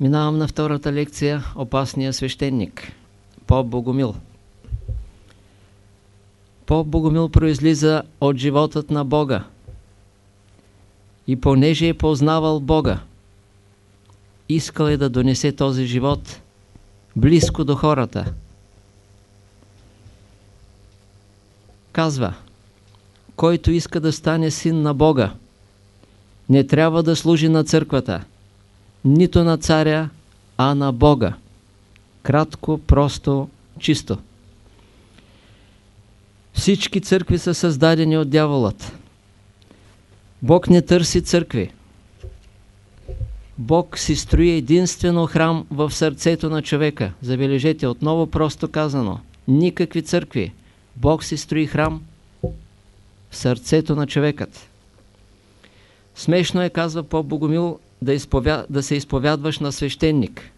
Минавам на втората лекция Опасния свещеник. Поп Богомил. Поп Богомил произлиза от животът на Бога. И понеже е познавал Бога, искал е да донесе този живот близко до хората. Казва, който иска да стане син на Бога, не трябва да служи на църквата, нито на царя, а на Бога. Кратко, просто, чисто. Всички църкви са създадени от дяволът. Бог не търси църкви. Бог си строи единствено храм в сърцето на човека. Забележете, отново просто казано. Никакви църкви. Бог си строи храм в сърцето на човекът. Смешно е, казва по Богомил, да, изповя... да се изповядваш на свещеник,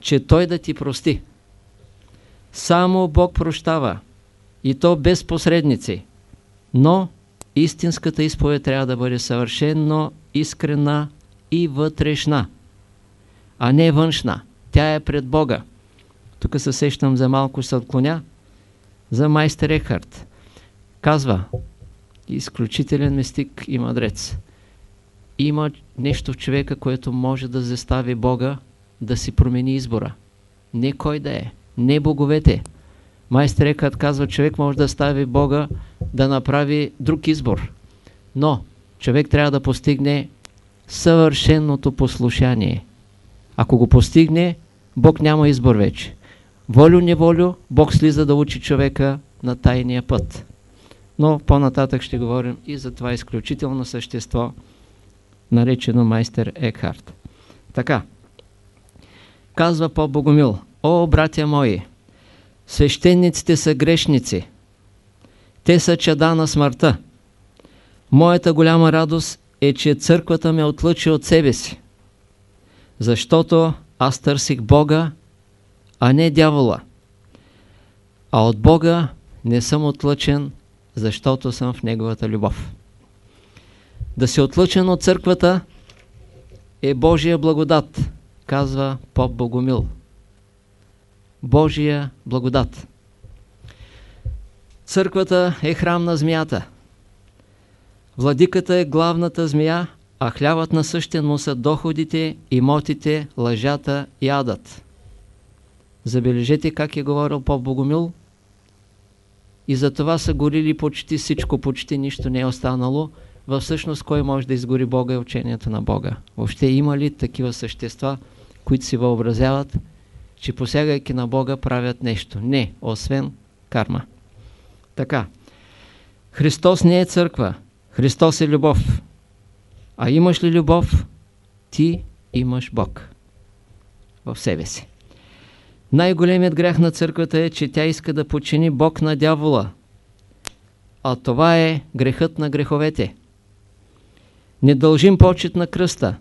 че той да ти прости. Само Бог прощава и то без посредници. Но истинската изповед трябва да бъде съвършенно искрена и вътрешна, а не външна. Тя е пред Бога. Тук се сещам за малко се отклоня за майстер Ехард. Казва, изключителен мистик и мъдрец. Има нещо в човека, което може да застави Бога да си промени избора. Не кой да е, не боговете. Майстер Екът казва, човек може да стави Бога да направи друг избор. Но човек трябва да постигне съвършеното послушание. Ако го постигне, Бог няма избор вече. Волю-неволю, Бог слиза да учи човека на тайния път. Но по-нататък ще говорим и за това изключително същество, наречено майстер Екхарт. Така, казва по Богомил, О, братя мои, свещениците са грешници, те са чада на смъртта. Моята голяма радост е, че църквата ме отлъчи от себе си, защото аз търсих Бога, а не дявола. А от Бога не съм отлъчен, защото съм в Неговата любов. Да се отлъчен от църквата е Божия благодат, казва поп Богомил. Божия благодат. Църквата е храм на змията. Владиката е главната змия, а хлябът на същия му са доходите, имотите, лъжата и адът. Забележете как е говорил поп Богомил. И за това са горили почти всичко, почти нищо не е останало. Във всъщност кой може да изгори Бога е учението на Бога. Въобще има ли такива същества, които си въобразяват, че посягайки на Бога правят нещо? Не, освен карма. Така. Христос не е църква. Христос е любов. А имаш ли любов, ти имаш Бог в себе си. Най-големият грях на църквата е, че тя иска да почини Бог на дявола. А това е грехът на греховете. Не дължим почет на кръста,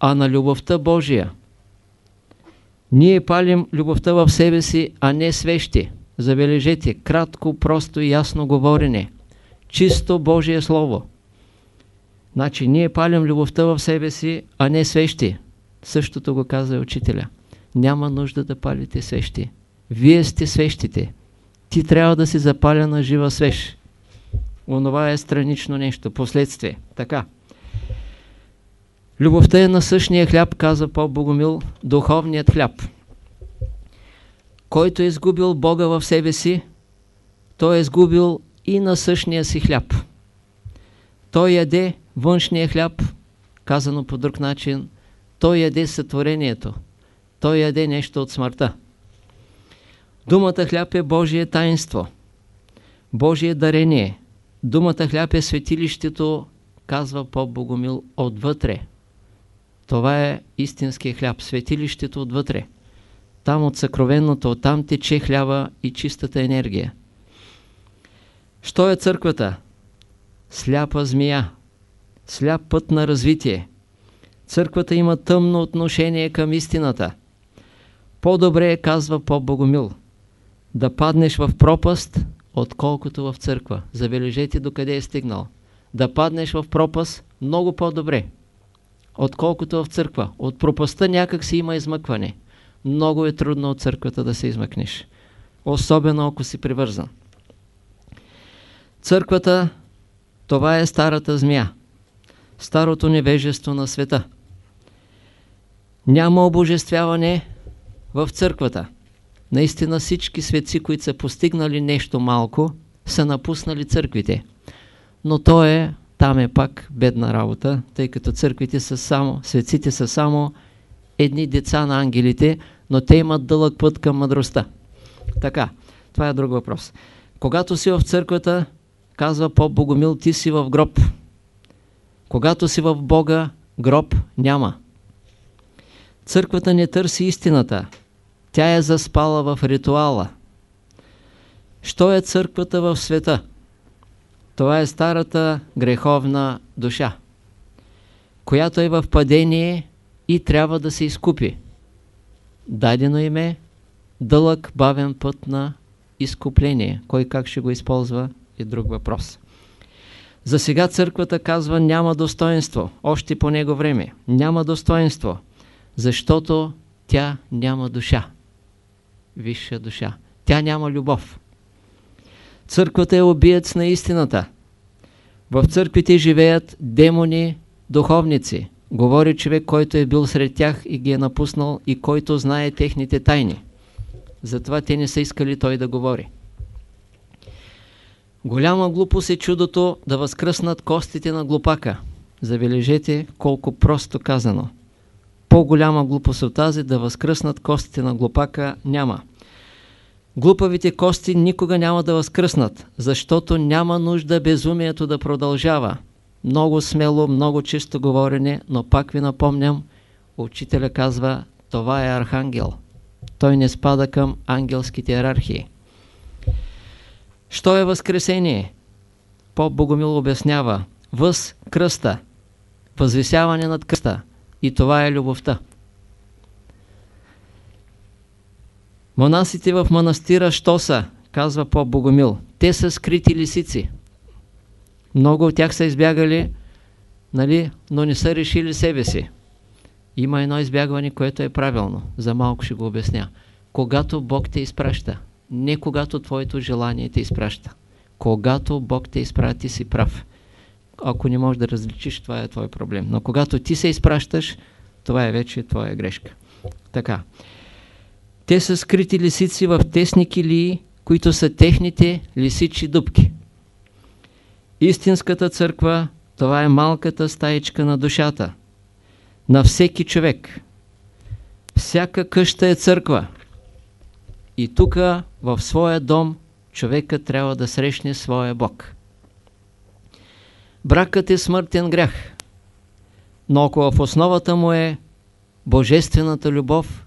а на любовта Божия. Ние палим любовта в себе си, а не свещи. Забележете, кратко, просто и ясно говорене. Чисто Божие Слово. Значи, ние палим любовта в себе си, а не свещи. Същото го каза учителя. Няма нужда да палите свещи. Вие сте свещите. Ти трябва да си запаля на жива свещ. Онова е странично нещо, последствие. Така. Любовта е на същия хляб, каза по Богомил, духовният хляб. Който е изгубил Бога в себе си, той е изгубил и на същия си хляб. Той яде външния хляб, казано по друг начин, той яде сътворението, той яде нещо от смъртта. Думата хляб е Божие таинство, Божие дарение. Думата хляб е светилището, казва поп Богомил, отвътре. Това е истинския хляб, светилището отвътре. Там от съкровенното, там тече хляба и чистата енергия. Що е църквата? Сляпа змия, сляп път на развитие. Църквата има тъмно отношение към истината. По-добре е, казва по Богомил, да паднеш в пропаст, отколкото в църква. Забележете докъде е стигнал. Да паднеш в пропаст много по-добре, отколкото в църква. От пропаста някак си има измъкване. Много е трудно от църквата да се измъкнеш. Особено ако си привързан. Църквата, това е старата змия. Старото невежество на света. Няма обожествяване в църквата. Наистина всички светци, които са постигнали нещо малко, са напуснали църквите. Но то е, там е пак бедна работа, тъй като църквите са само, светците са само едни деца на ангелите, но те имат дълъг път към мъдростта. Така, това е друг въпрос. Когато си в църквата, казва по Богомил, ти си в гроб. Когато си в Бога, гроб няма. Църквата не търси истината. Тя е заспала в ритуала. Що е църквата в света? Това е старата греховна душа, която е в падение и трябва да се изкупи. Дадено им е дълъг, бавен път на изкупление. Кой как ще го използва е друг въпрос. За сега църквата казва няма достоинство, още по него време. Няма достоинство, защото тя няма душа. Висша душа. Тя няма любов. Църквата е обиец на истината. В църквите живеят демони, духовници. Говори човек, който е бил сред тях и ги е напуснал и който знае техните тайни. Затова те не са искали той да говори. Голяма глупост е чудото да възкръснат костите на глупака. Забележете колко просто казано. По-голяма глупост от тази да възкръснат костите на глупака няма. Глупавите кости никога няма да възкръснат, защото няма нужда безумието да продължава. Много смело, много чисто говорене, но пак ви напомням, учителя казва, това е архангел. Той не спада към ангелските иерархии. Що е възкресение? Поп Богомил обяснява. Въз кръста. Възвисяване над кръста. И това е любовта. Монасите в манастира що са? Казва поп Богомил. Те са скрити лисици. Много от тях са избягали, нали, но не са решили себе си. Има едно избягване, което е правилно. За малко ще го обясня. Когато Бог те изпраща, не когато твоето желание те изпраща. Когато Бог те изпрати, си прав. Ако не можеш да различиш, това е твой проблем. Но когато ти се изпращаш, това е вече твоя грешка. Така. Те са скрити лисици в тесни килии, които са техните лисичи дубки. Истинската църква, това е малката стаичка на душата. На всеки човек. Всяка къща е църква. И тук, в своя дом, човека трябва да срещне своя Бог. Бракът е смъртен грях, но ако в основата му е божествената любов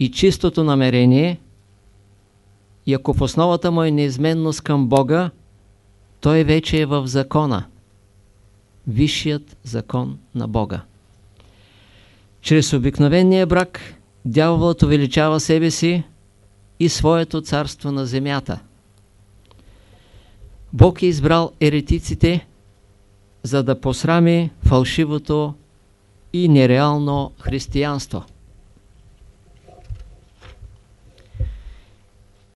и чистото намерение, и ако в основата му е неизменност към Бога, той вече е в закона, висшият закон на Бога. Чрез обикновения брак дяволът увеличава себе си, и своето царство на земята. Бог е избрал еретиците, за да посрами фалшивото и нереално християнство.